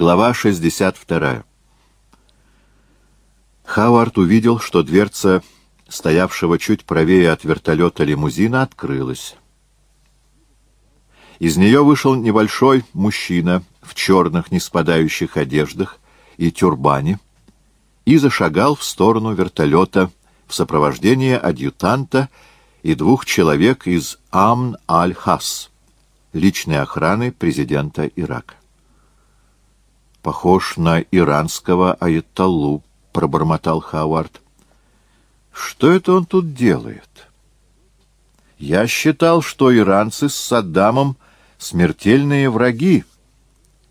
Глава 62. Хауард увидел, что дверца, стоявшего чуть правее от вертолета лимузина, открылась. Из нее вышел небольшой мужчина в черных неспадающих одеждах и тюрбане и зашагал в сторону вертолета в сопровождении адъютанта и двух человек из Амн-аль-Хас, личной охраны президента Ирака похож на иранского аятоллу, — пробормотал Хауард. — Что это он тут делает? Я считал, что иранцы с Саддамом смертельные враги.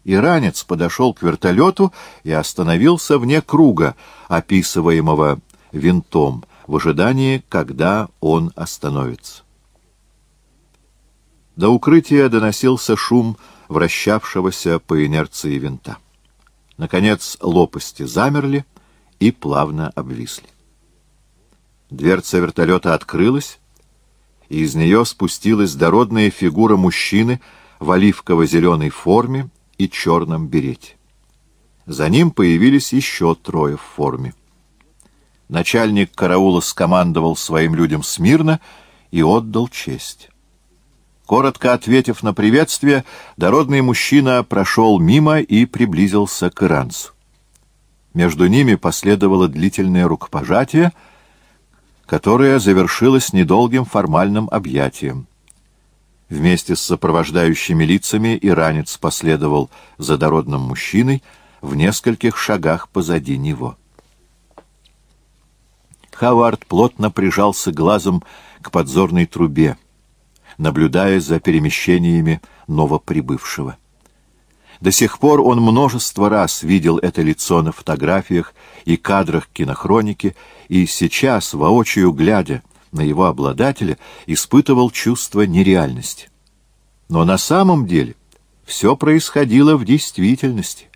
Иранец подошел к вертолету и остановился вне круга, описываемого винтом, в ожидании, когда он остановится. До укрытия доносился шум вращавшегося по инерции винта. Наконец лопасти замерли и плавно обвисли. Дверца вертолета открылась, и из нее спустилась дородная фигура мужчины в оливково-зеленой форме и черном берете. За ним появились еще трое в форме. Начальник караула скомандовал своим людям смирно и отдал честь. Коротко ответив на приветствие, дородный мужчина прошел мимо и приблизился к иранцу. Между ними последовало длительное рукопожатие, которое завершилось недолгим формальным объятием. Вместе с сопровождающими лицами иранец последовал за дородным мужчиной в нескольких шагах позади него. Хавард плотно прижался глазом к подзорной трубе наблюдая за перемещениями новоприбывшего. До сих пор он множество раз видел это лицо на фотографиях и кадрах кинохроники, и сейчас, воочию глядя на его обладателя, испытывал чувство нереальности. Но на самом деле все происходило в действительности.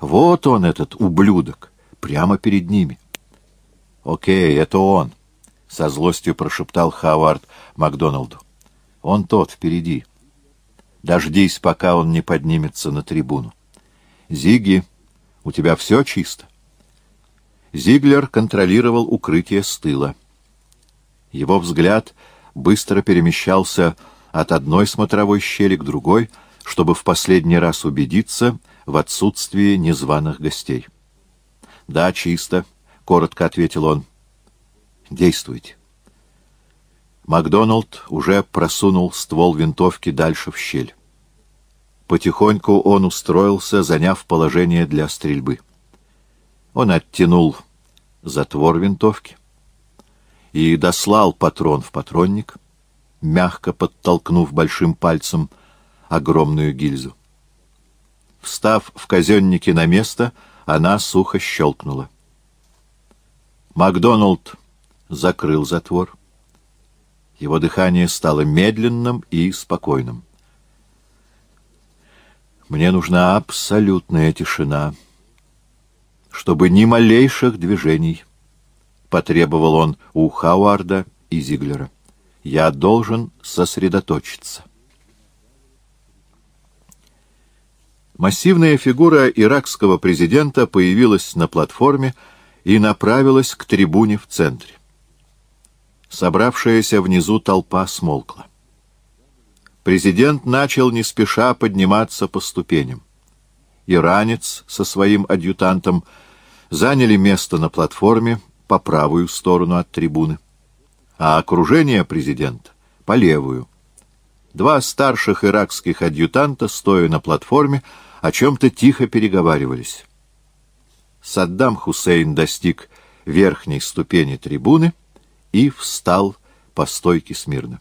Вот он, этот ублюдок, прямо перед ними. «Окей, это он», — со злостью прошептал Хавард Макдоналду. Он тот, впереди. Дождись, пока он не поднимется на трибуну. Зиги, у тебя все чисто? Зиглер контролировал укрытие с тыла. Его взгляд быстро перемещался от одной смотровой щели к другой, чтобы в последний раз убедиться в отсутствии незваных гостей. «Да, чисто», — коротко ответил он. «Действуйте». Макдоналд уже просунул ствол винтовки дальше в щель. Потихоньку он устроился, заняв положение для стрельбы. Он оттянул затвор винтовки и дослал патрон в патронник, мягко подтолкнув большим пальцем огромную гильзу. Встав в казеннике на место, она сухо щелкнула. Макдоналд закрыл затвор. Его дыхание стало медленным и спокойным. Мне нужна абсолютная тишина, чтобы ни малейших движений, — потребовал он у Хауарда и Зиглера. Я должен сосредоточиться. Массивная фигура иракского президента появилась на платформе и направилась к трибуне в центре. Собравшаяся внизу толпа смолкла. Президент начал не спеша подниматься по ступеням. Иранец со своим адъютантом заняли место на платформе по правую сторону от трибуны, а окружение президента — по левую. Два старших иракских адъютанта, стоя на платформе, о чем-то тихо переговаривались. Саддам Хусейн достиг верхней ступени трибуны — и встал по стойке смирно.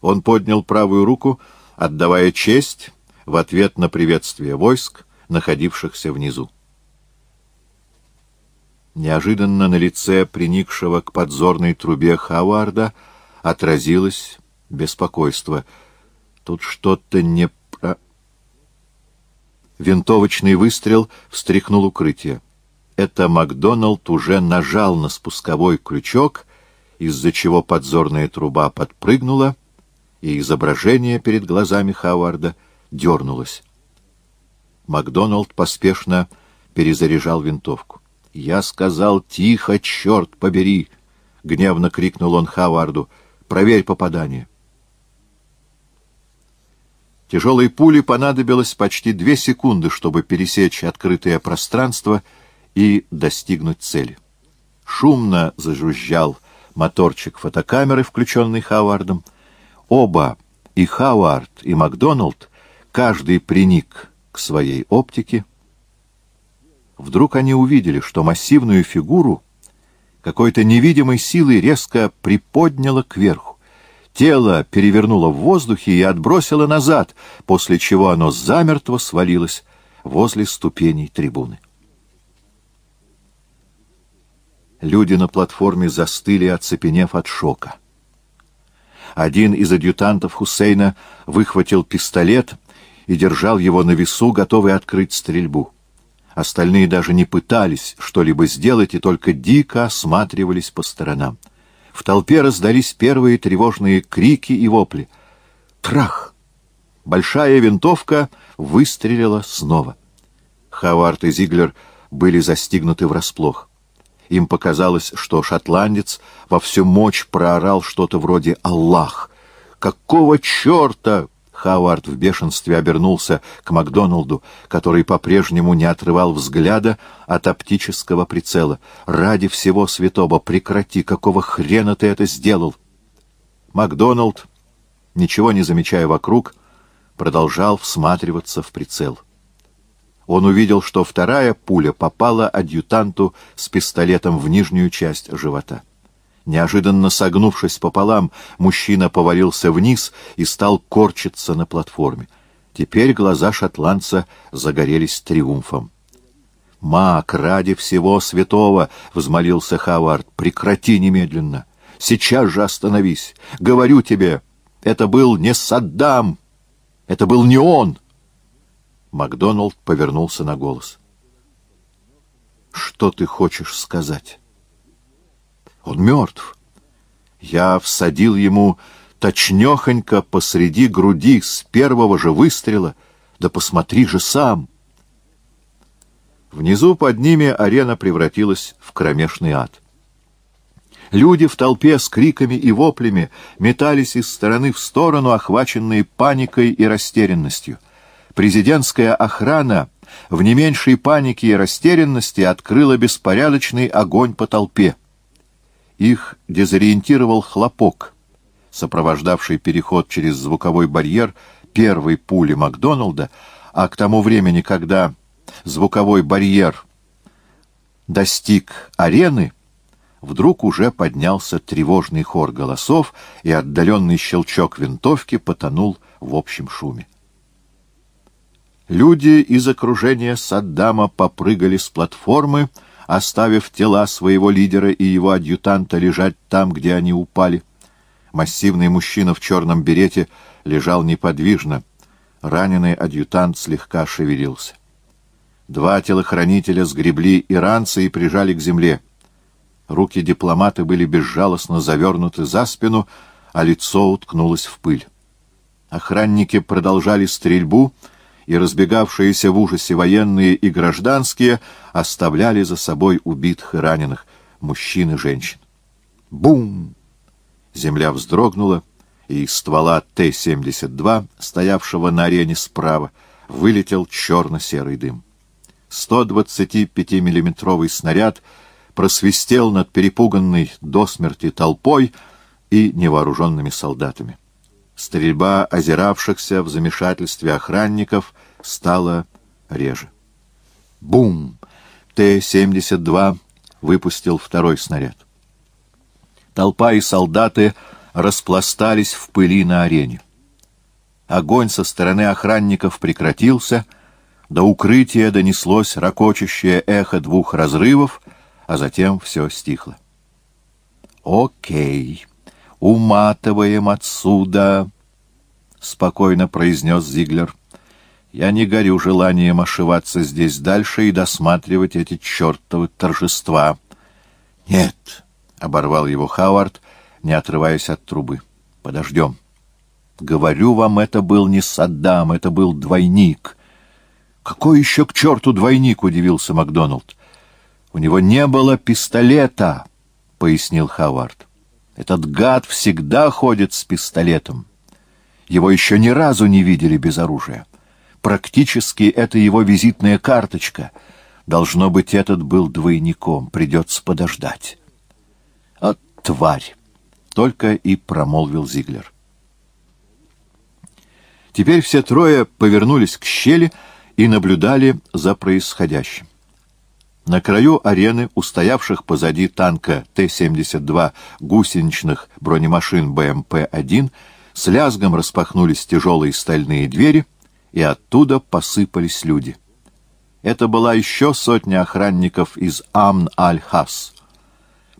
Он поднял правую руку, отдавая честь в ответ на приветствие войск, находившихся внизу. Неожиданно на лице приникшего к подзорной трубе Хаварда отразилось беспокойство. Тут что-то не про... Винтовочный выстрел встряхнул укрытие. Это Макдоналд уже нажал на спусковой крючок, из-за чего подзорная труба подпрыгнула, и изображение перед глазами Хаварда дернулось. Макдоналд поспешно перезаряжал винтовку. «Я сказал, тихо, черт побери!» — гневно крикнул он Хаварду. «Проверь попадание». Тяжелой пуле понадобилось почти две секунды, чтобы пересечь открытое пространство и достигнуть цели. Шумно зажужжал моторчик фотокамеры, включенный Хавардом. Оба, и Хавард, и Макдоналд, каждый приник к своей оптике. Вдруг они увидели, что массивную фигуру какой-то невидимой силой резко приподняло кверху. Тело перевернуло в воздухе и отбросило назад, после чего оно замертво свалилось возле ступеней трибуны. Люди на платформе застыли, оцепенев от шока. Один из адъютантов Хусейна выхватил пистолет и держал его на весу, готовый открыть стрельбу. Остальные даже не пытались что-либо сделать и только дико осматривались по сторонам. В толпе раздались первые тревожные крики и вопли. Трах! Большая винтовка выстрелила снова. Хавард и Зиглер были застигнуты врасплох. Им показалось, что шотландец во всю мощь проорал что-то вроде «Аллах!». «Какого черта?» Хавард в бешенстве обернулся к Макдоналду, который по-прежнему не отрывал взгляда от оптического прицела. «Ради всего святого, прекрати! Какого хрена ты это сделал?» Макдоналд, ничего не замечая вокруг, продолжал всматриваться в прицел. Он увидел, что вторая пуля попала адъютанту с пистолетом в нижнюю часть живота. Неожиданно согнувшись пополам, мужчина повалился вниз и стал корчиться на платформе. Теперь глаза шотландца загорелись триумфом. «Мак, ради всего святого!» — взмолился Хавард. «Прекрати немедленно! Сейчас же остановись! Говорю тебе, это был не Саддам! Это был не он!» Макдоналд повернулся на голос. «Что ты хочешь сказать?» Он мертв. Я всадил ему точнёхонько посреди груди с первого же выстрела. Да посмотри же сам! Внизу под ними арена превратилась в кромешный ад. Люди в толпе с криками и воплями метались из стороны в сторону, охваченные паникой и растерянностью. Президентская охрана в не меньшей панике и растерянности открыла беспорядочный огонь по толпе. Их дезориентировал хлопок, сопровождавший переход через звуковой барьер первой пули Макдоналда, а к тому времени, когда звуковой барьер достиг арены, вдруг уже поднялся тревожный хор голосов, и отдаленный щелчок винтовки потонул в общем шуме. Люди из окружения Саддама попрыгали с платформы, оставив тела своего лидера и его адъютанта лежать там, где они упали. Массивный мужчина в черном берете лежал неподвижно. Раненый адъютант слегка шевелился. Два телохранителя сгребли иранца и прижали к земле. Руки дипломата были безжалостно завернуты за спину, а лицо уткнулось в пыль. Охранники продолжали стрельбу — и разбегавшиеся в ужасе военные и гражданские оставляли за собой убитых и раненых, мужчин и женщин. Бум! Земля вздрогнула, и из ствола Т-72, стоявшего на арене справа, вылетел черно-серый дым. 125-миллиметровый снаряд просвистел над перепуганной до смерти толпой и невооруженными солдатами. Стрельба озиравшихся в замешательстве охранников стала реже. Бум! Т-72 выпустил второй снаряд. Толпа и солдаты распластались в пыли на арене. Огонь со стороны охранников прекратился, до укрытия донеслось ракочущее эхо двух разрывов, а затем все стихло. «Окей», уматываем отсюда, — спокойно произнес Зиглер. Я не горю желанием ошиваться здесь дальше и досматривать эти чертовы торжества. — Нет, — оборвал его Хауард, не отрываясь от трубы. — Подождем. Говорю вам, это был не Саддам, это был двойник. «Какой еще к черту двойник?» — удивился Макдоналд. «У него не было пистолета», — пояснил Хавард. «Этот гад всегда ходит с пистолетом. Его еще ни разу не видели без оружия. Практически это его визитная карточка. Должно быть, этот был двойником. Придется подождать». «От тварь!» — только и промолвил Зиглер. Теперь все трое повернулись к щели — и наблюдали за происходящим. На краю арены, устоявших позади танка Т-72 гусеничных бронемашин БМП-1, с лязгом распахнулись тяжелые стальные двери, и оттуда посыпались люди. Это была еще сотня охранников из Амн-аль-Хас.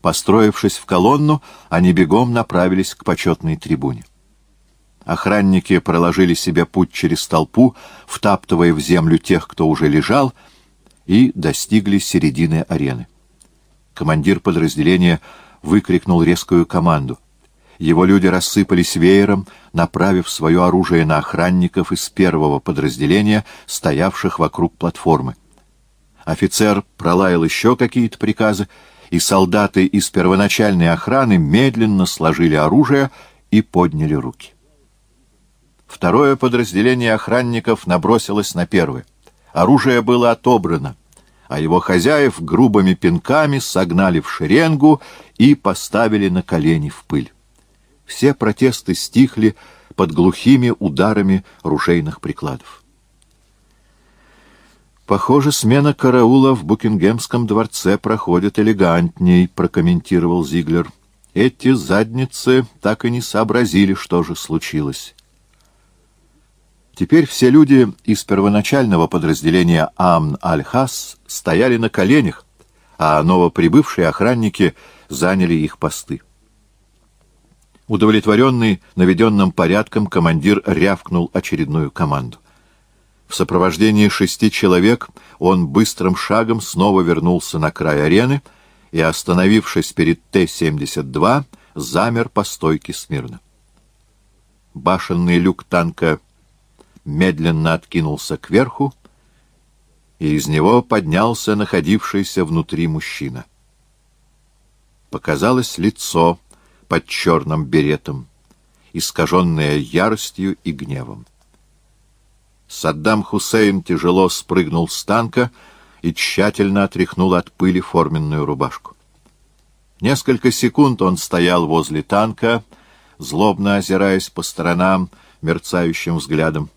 Построившись в колонну, они бегом направились к почетной трибуне. Охранники проложили себе путь через толпу, втаптывая в землю тех, кто уже лежал, и достигли середины арены. Командир подразделения выкрикнул резкую команду. Его люди рассыпались веером, направив свое оружие на охранников из первого подразделения, стоявших вокруг платформы. Офицер пролаял еще какие-то приказы, и солдаты из первоначальной охраны медленно сложили оружие и подняли руки. Второе подразделение охранников набросилось на первое. Оружие было отобрано, а его хозяев грубыми пинками согнали в шеренгу и поставили на колени в пыль. Все протесты стихли под глухими ударами ружейных прикладов. «Похоже, смена караула в Букингемском дворце проходит элегантней», — прокомментировал Зиглер. «Эти задницы так и не сообразили, что же случилось». Теперь все люди из первоначального подразделения Амн-Аль-Хас стояли на коленях, а новоприбывшие охранники заняли их посты. Удовлетворенный наведенным порядком, командир рявкнул очередную команду. В сопровождении шести человек он быстрым шагом снова вернулся на край арены и, остановившись перед Т-72, замер по стойке смирно. Башенный люк танка медленно откинулся кверху, и из него поднялся находившийся внутри мужчина. Показалось лицо под черным беретом, искаженное яростью и гневом. Саддам Хусейн тяжело спрыгнул с танка и тщательно отряхнул от пыли форменную рубашку. Несколько секунд он стоял возле танка, злобно озираясь по сторонам мерцающим взглядом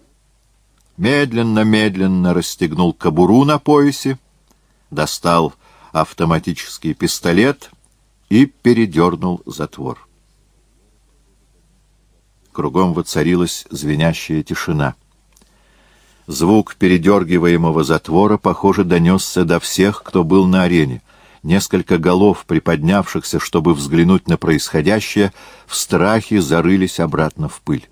медленно-медленно расстегнул кобуру на поясе, достал автоматический пистолет и передернул затвор. Кругом воцарилась звенящая тишина. Звук передергиваемого затвора, похоже, донесся до всех, кто был на арене. Несколько голов, приподнявшихся, чтобы взглянуть на происходящее, в страхе зарылись обратно в пыль.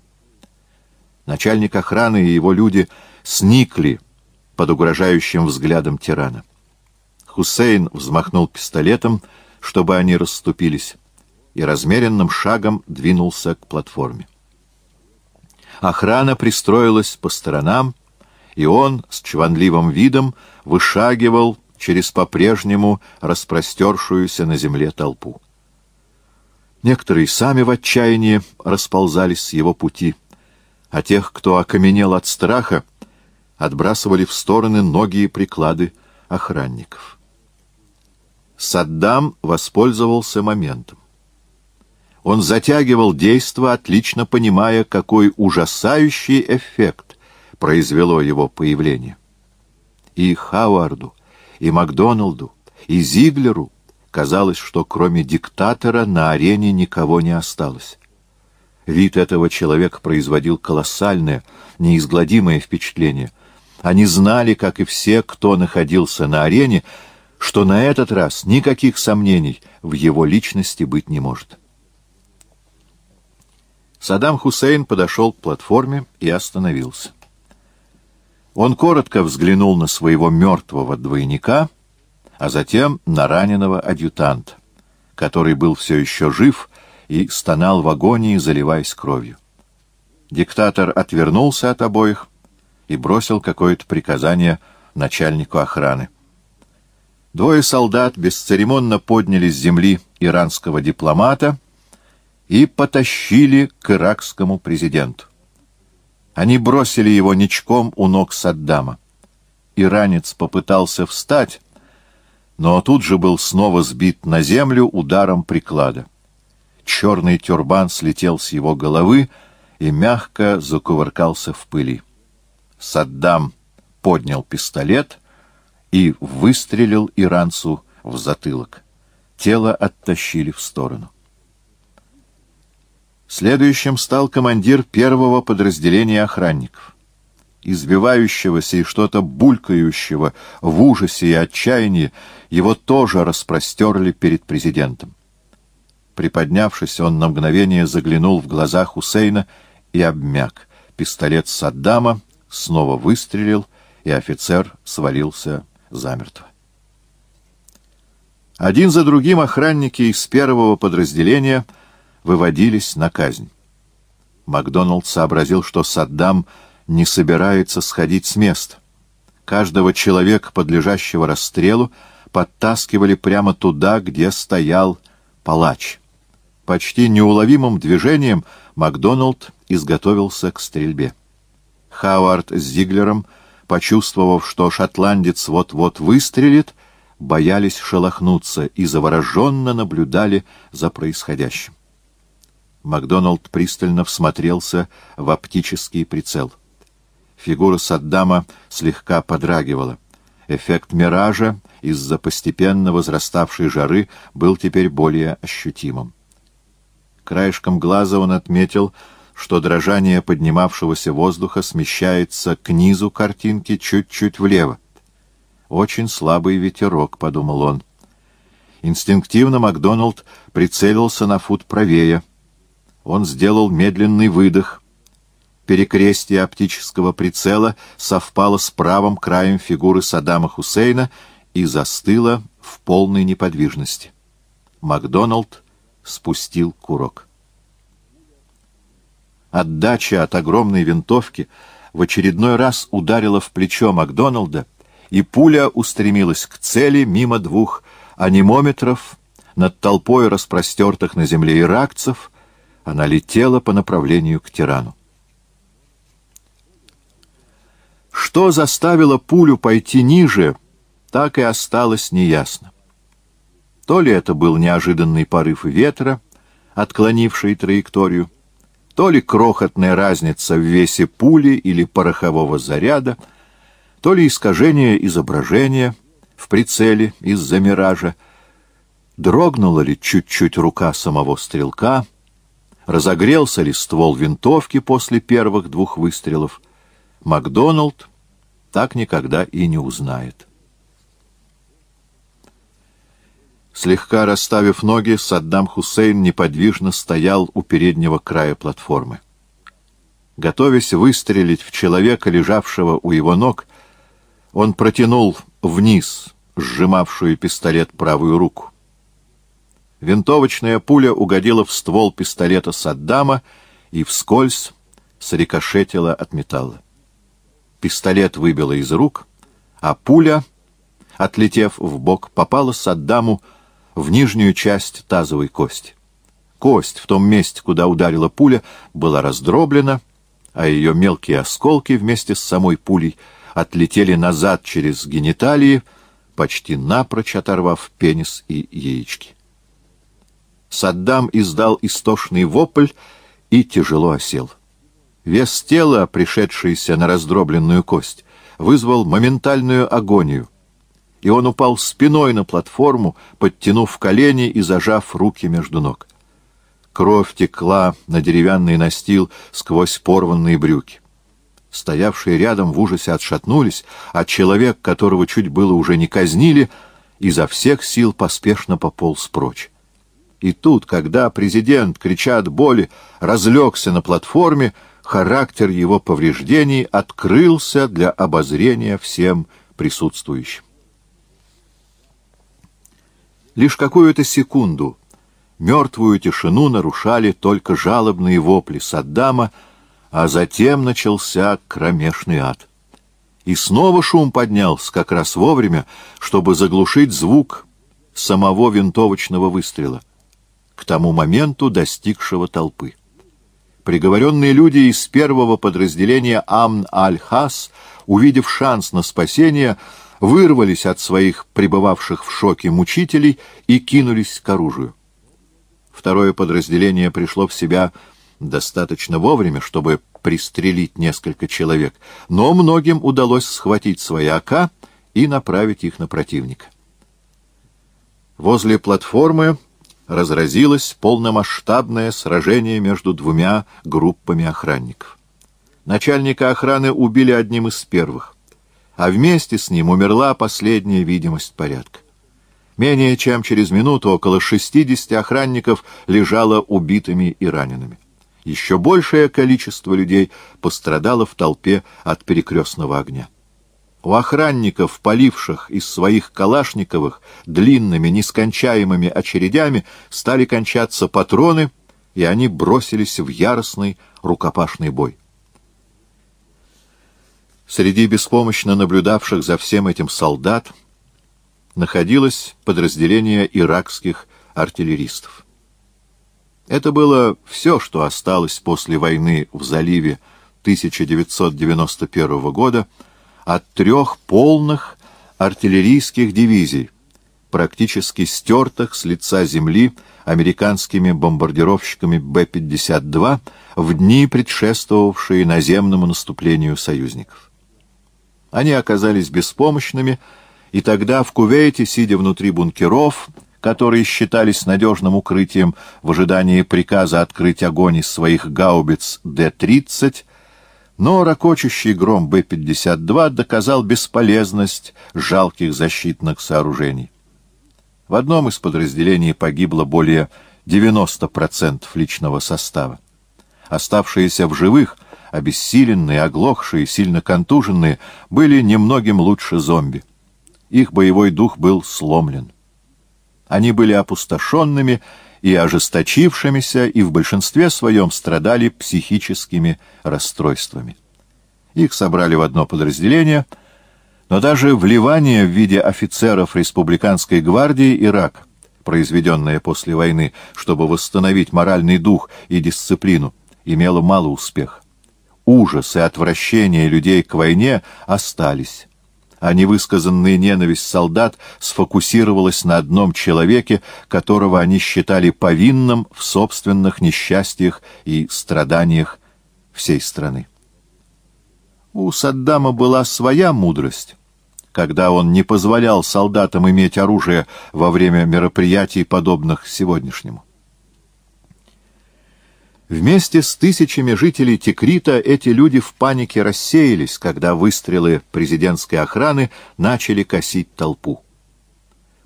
Начальник охраны и его люди сникли под угрожающим взглядом тирана. Хусейн взмахнул пистолетом, чтобы они расступились, и размеренным шагом двинулся к платформе. Охрана пристроилась по сторонам, и он с чванливым видом вышагивал через по-прежнему распростершуюся на земле толпу. Некоторые сами в отчаянии расползались с его пути — а тех, кто окаменел от страха, отбрасывали в стороны ноги и приклады охранников. Саддам воспользовался моментом. Он затягивал действо, отлично понимая, какой ужасающий эффект произвело его появление. И Хауарду, и Макдоналду, и Зиглеру казалось, что кроме диктатора на арене никого не осталось. Вид этого человека производил колоссальное, неизгладимое впечатление. Они знали, как и все, кто находился на арене, что на этот раз никаких сомнений в его личности быть не может. Саддам Хусейн подошел к платформе и остановился. Он коротко взглянул на своего мертвого двойника, а затем на раненого адъютанта, который был все еще жив и стонал в агонии, заливаясь кровью. Диктатор отвернулся от обоих и бросил какое-то приказание начальнику охраны. Двое солдат бесцеремонно подняли с земли иранского дипломата и потащили к иракскому президенту. Они бросили его ничком у ног Саддама. Иранец попытался встать, но тут же был снова сбит на землю ударом приклада. Черный тюрбан слетел с его головы и мягко закувыркался в пыли. Саддам поднял пистолет и выстрелил иранцу в затылок. Тело оттащили в сторону. Следующим стал командир первого подразделения охранников. Избивающегося и что-то булькающего в ужасе и отчаянии его тоже распростерли перед президентом. Приподнявшись, он на мгновение заглянул в глаза Хусейна и обмяк. Пистолет Саддама снова выстрелил, и офицер свалился замертво. Один за другим охранники из первого подразделения — выводились на казнь. Макдоналд сообразил, что Саддам не собирается сходить с места. Каждого человека, подлежащего расстрелу, подтаскивали прямо туда, где стоял палач. Почти неуловимым движением Макдоналд изготовился к стрельбе. Хауард с Зиглером, почувствовав, что шотландец вот-вот выстрелит, боялись шелохнуться и завороженно наблюдали за происходящим. Макдоналд пристально всмотрелся в оптический прицел. Фигура Саддама слегка подрагивала. Эффект миража из-за постепенно возраставшей жары был теперь более ощутимым. Краешком глаза он отметил, что дрожание поднимавшегося воздуха смещается к низу картинки чуть-чуть влево. «Очень слабый ветерок», — подумал он. Инстинктивно Макдоналд прицелился на фут правее — он сделал медленный выдох. Перекрестие оптического прицела совпало с правым краем фигуры Саддама Хусейна и застыло в полной неподвижности. Макдоналд спустил курок. Отдача от огромной винтовки в очередной раз ударила в плечо Макдоналда, и пуля устремилась к цели мимо двух анимометров над толпой распростертых на земле иракцев, она летела по направлению к тирану. Что заставило пулю пойти ниже, так и осталось неясно. То ли это был неожиданный порыв ветра, отклонивший траекторию, то ли крохотная разница в весе пули или порохового заряда, то ли искажение изображения в прицеле из-за миража, дрогнула ли чуть-чуть рука самого стрелка — разогрелся ли ствол винтовки после первых двух выстрелов, Макдоналд так никогда и не узнает. Слегка расставив ноги, Саддам Хусейн неподвижно стоял у переднего края платформы. Готовясь выстрелить в человека, лежавшего у его ног, он протянул вниз сжимавшую пистолет правую руку. Винтовочная пуля угодила в ствол пистолета Саддама и вскользь срикошетила от металла. Пистолет выбило из рук, а пуля, отлетев в бок, попала Саддаму в нижнюю часть тазовой кости. Кость в том месте, куда ударила пуля, была раздроблена, а ее мелкие осколки вместе с самой пулей отлетели назад через гениталии, почти напрочь оторвав пенис и яички. Саддам издал истошный вопль и тяжело осел. Вес тела, пришедшийся на раздробленную кость, вызвал моментальную агонию, и он упал спиной на платформу, подтянув колени и зажав руки между ног. Кровь текла на деревянный настил сквозь порванные брюки. Стоявшие рядом в ужасе отшатнулись, а человек, которого чуть было уже не казнили, изо всех сил поспешно пополз прочь. И тут, когда президент, крича от боли, разлегся на платформе, характер его повреждений открылся для обозрения всем присутствующим. Лишь какую-то секунду мертвую тишину нарушали только жалобные вопли Саддама, а затем начался кромешный ад. И снова шум поднялся как раз вовремя, чтобы заглушить звук самого винтовочного выстрела, к тому моменту достигшего толпы. Приговоренные люди из первого подразделения Амн-аль-Хас, увидев шанс на спасение, вырвались от своих пребывавших в шоке мучителей и кинулись к оружию. Второе подразделение пришло в себя достаточно вовремя, чтобы пристрелить несколько человек, но многим удалось схватить свои АК и направить их на противника. Возле платформы разразилось полномасштабное сражение между двумя группами охранников. Начальника охраны убили одним из первых, а вместе с ним умерла последняя видимость порядка. Менее чем через минуту около 60 охранников лежало убитыми и ранеными. Еще большее количество людей пострадало в толпе от перекрестного огня. У охранников, поливших из своих калашниковых длинными, нескончаемыми очередями, стали кончаться патроны, и они бросились в яростный рукопашный бой. Среди беспомощно наблюдавших за всем этим солдат находилось подразделение иракских артиллеристов. Это было все, что осталось после войны в заливе 1991 года от трех полных артиллерийских дивизий, практически стертых с лица земли американскими бомбардировщиками Б-52 в дни, предшествовавшие наземному наступлению союзников. Они оказались беспомощными, и тогда в Кувейте, сидя внутри бункеров, которые считались надежным укрытием в ожидании приказа открыть огонь из своих гаубиц Д-30, но ракочущий гром Б-52 доказал бесполезность жалких защитных сооружений. В одном из подразделений погибло более 90% личного состава. Оставшиеся в живых — обессиленные, оглохшие, сильно контуженные, были немногим лучше зомби. Их боевой дух был сломлен. Они были опустошенными и ожесточившимися, и в большинстве своем страдали психическими расстройствами. Их собрали в одно подразделение, но даже вливание в виде офицеров республиканской гвардии Ирак, произведенное после войны, чтобы восстановить моральный дух и дисциплину, имело мало успеха ужас и отвращение людей к войне остались, а невысказанная ненависть солдат сфокусировалась на одном человеке, которого они считали повинным в собственных несчастьях и страданиях всей страны. У Саддама была своя мудрость, когда он не позволял солдатам иметь оружие во время мероприятий, подобных сегодняшнему. Вместе с тысячами жителей Текрита эти люди в панике рассеялись, когда выстрелы президентской охраны начали косить толпу.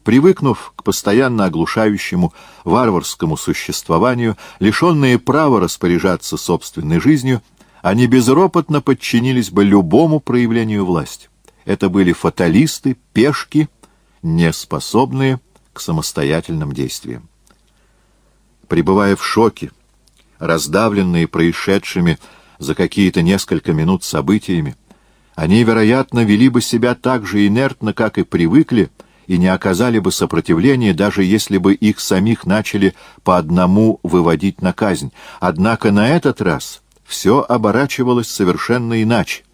Привыкнув к постоянно оглушающему варварскому существованию, лишенные права распоряжаться собственной жизнью, они безропотно подчинились бы любому проявлению власти. Это были фаталисты, пешки, неспособные к самостоятельным действиям. Пребывая в шоке, раздавленные происшедшими за какие-то несколько минут событиями, они, вероятно, вели бы себя так же инертно, как и привыкли, и не оказали бы сопротивления, даже если бы их самих начали по одному выводить на казнь. Однако на этот раз все оборачивалось совершенно иначе.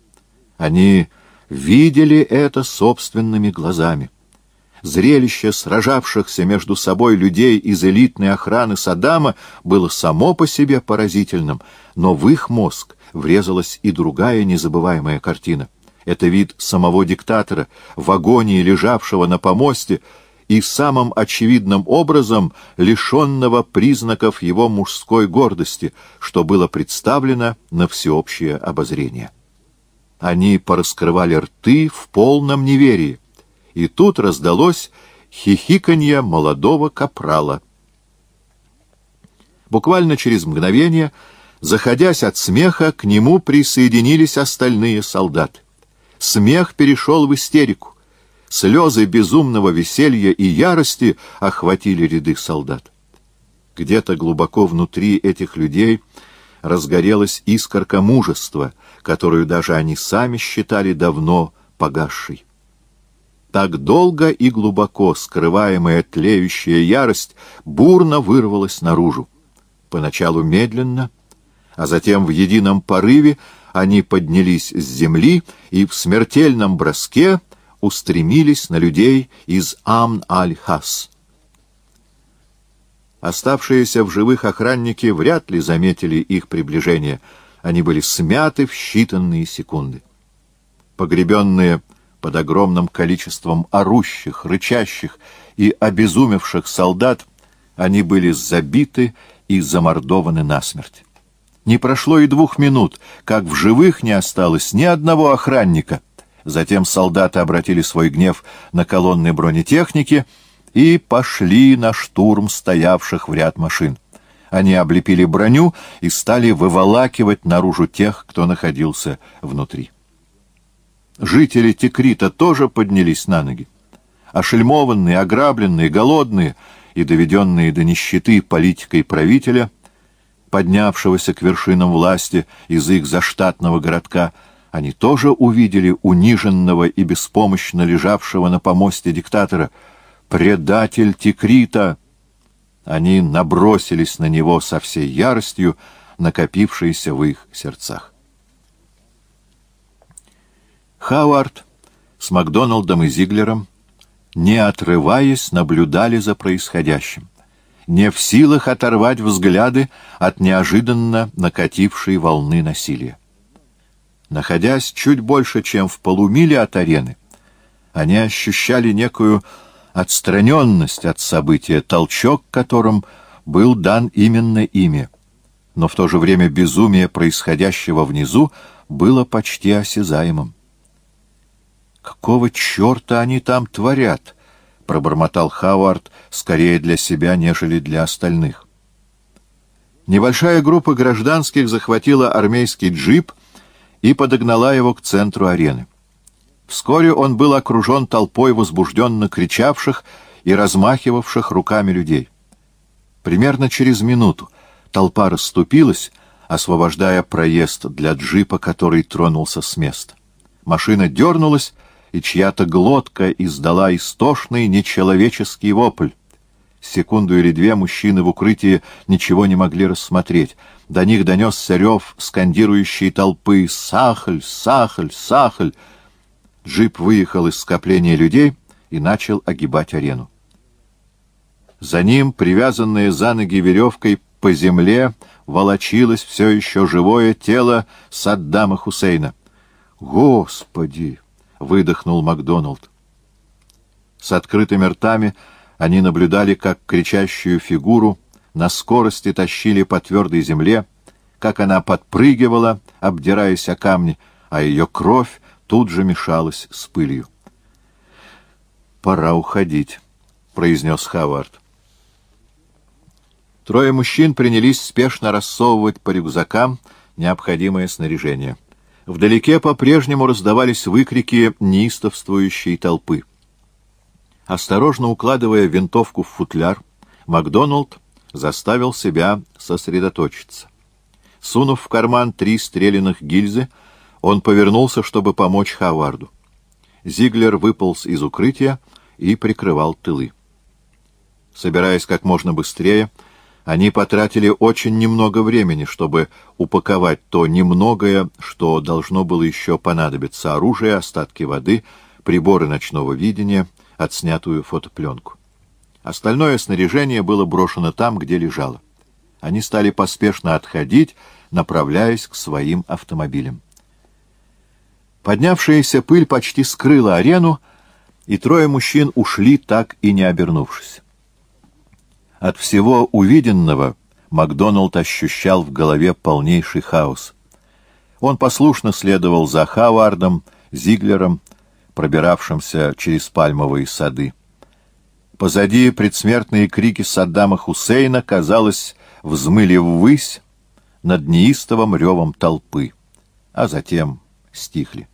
Они видели это собственными глазами. Зрелище сражавшихся между собой людей из элитной охраны Саддама было само по себе поразительным, но в их мозг врезалась и другая незабываемая картина. Это вид самого диктатора, в агонии лежавшего на помосте и самым очевидным образом лишенного признаков его мужской гордости, что было представлено на всеобщее обозрение. Они пораскрывали рты в полном неверии и тут раздалось хихиканье молодого капрала. Буквально через мгновение, заходясь от смеха, к нему присоединились остальные солдаты. Смех перешел в истерику. Слезы безумного веселья и ярости охватили ряды солдат. Где-то глубоко внутри этих людей разгорелась искорка мужества, которую даже они сами считали давно погасшей. Так долго и глубоко скрываемая тлеющая ярость бурно вырвалась наружу. Поначалу медленно, а затем в едином порыве они поднялись с земли и в смертельном броске устремились на людей из Амн-аль-Хас. Оставшиеся в живых охранники вряд ли заметили их приближение. Они были смяты в считанные секунды. Погребенные под огромным количеством орущих, рычащих и обезумевших солдат, они были забиты и замордованы насмерть. Не прошло и двух минут, как в живых не осталось ни одного охранника. Затем солдаты обратили свой гнев на колонны бронетехники и пошли на штурм стоявших в ряд машин. Они облепили броню и стали выволакивать наружу тех, кто находился внутри. Жители Текрита тоже поднялись на ноги. Ошельмованные, ограбленные, голодные и доведенные до нищеты политикой правителя, поднявшегося к вершинам власти из их заштатного городка, они тоже увидели униженного и беспомощно лежавшего на помосте диктатора. «Предатель Текрита!» Они набросились на него со всей яростью, накопившейся в их сердцах. Хауард с Макдоналдом и Зиглером, не отрываясь, наблюдали за происходящим, не в силах оторвать взгляды от неожиданно накатившей волны насилия. Находясь чуть больше, чем в полумиле от арены, они ощущали некую отстраненность от события, толчок которым был дан именно ими. Но в то же время безумие происходящего внизу было почти осязаемым. «Какого черта они там творят?» — пробормотал Хауард скорее для себя, нежели для остальных. Небольшая группа гражданских захватила армейский джип и подогнала его к центру арены. Вскоре он был окружен толпой возбужденно кричавших и размахивавших руками людей. Примерно через минуту толпа расступилась, освобождая проезд для джипа, который тронулся с места. Машина дернулась, и чья-то глотка издала истошный нечеловеческий вопль. Секунду или две мужчины в укрытии ничего не могли рассмотреть. До них донесся рев скандирующей толпы «Сахаль! Сахаль! Сахаль!». Джип выехал из скопления людей и начал огибать арену. За ним, привязанное за ноги веревкой по земле, волочилось все еще живое тело Саддама Хусейна. «Господи!» — выдохнул Макдоналд. С открытыми ртами они наблюдали, как кричащую фигуру на скорости тащили по твердой земле, как она подпрыгивала, обдираясь о камни, а ее кровь тут же мешалась с пылью. «Пора уходить», — произнес Хавард. Трое мужчин принялись спешно рассовывать по рюкзакам необходимое снаряжение. Вдалеке по-прежнему раздавались выкрики неистовствующей толпы. Осторожно укладывая винтовку в футляр, Макдоналд заставил себя сосредоточиться. Сунув в карман три стреляных гильзы, он повернулся, чтобы помочь Хаварду. Зиглер выполз из укрытия и прикрывал тылы. Собираясь как можно быстрее, они потратили очень немного времени, чтобы упаковать то немногое, что должно было еще понадобиться — оружие, остатки воды, приборы ночного видения, отснятую фотопленку. Остальное снаряжение было брошено там, где лежало. Они стали поспешно отходить, направляясь к своим автомобилям. Поднявшаяся пыль почти скрыла арену, и трое мужчин ушли, так и не обернувшись. От всего увиденного Макдоналд ощущал в голове полнейший хаос. Он послушно следовал за Хавардом, Зиглером, пробиравшимся через пальмовые сады. Позади предсмертные крики Саддама Хусейна, казалось, взмыли ввысь над неистовым ревом толпы, а затем стихли.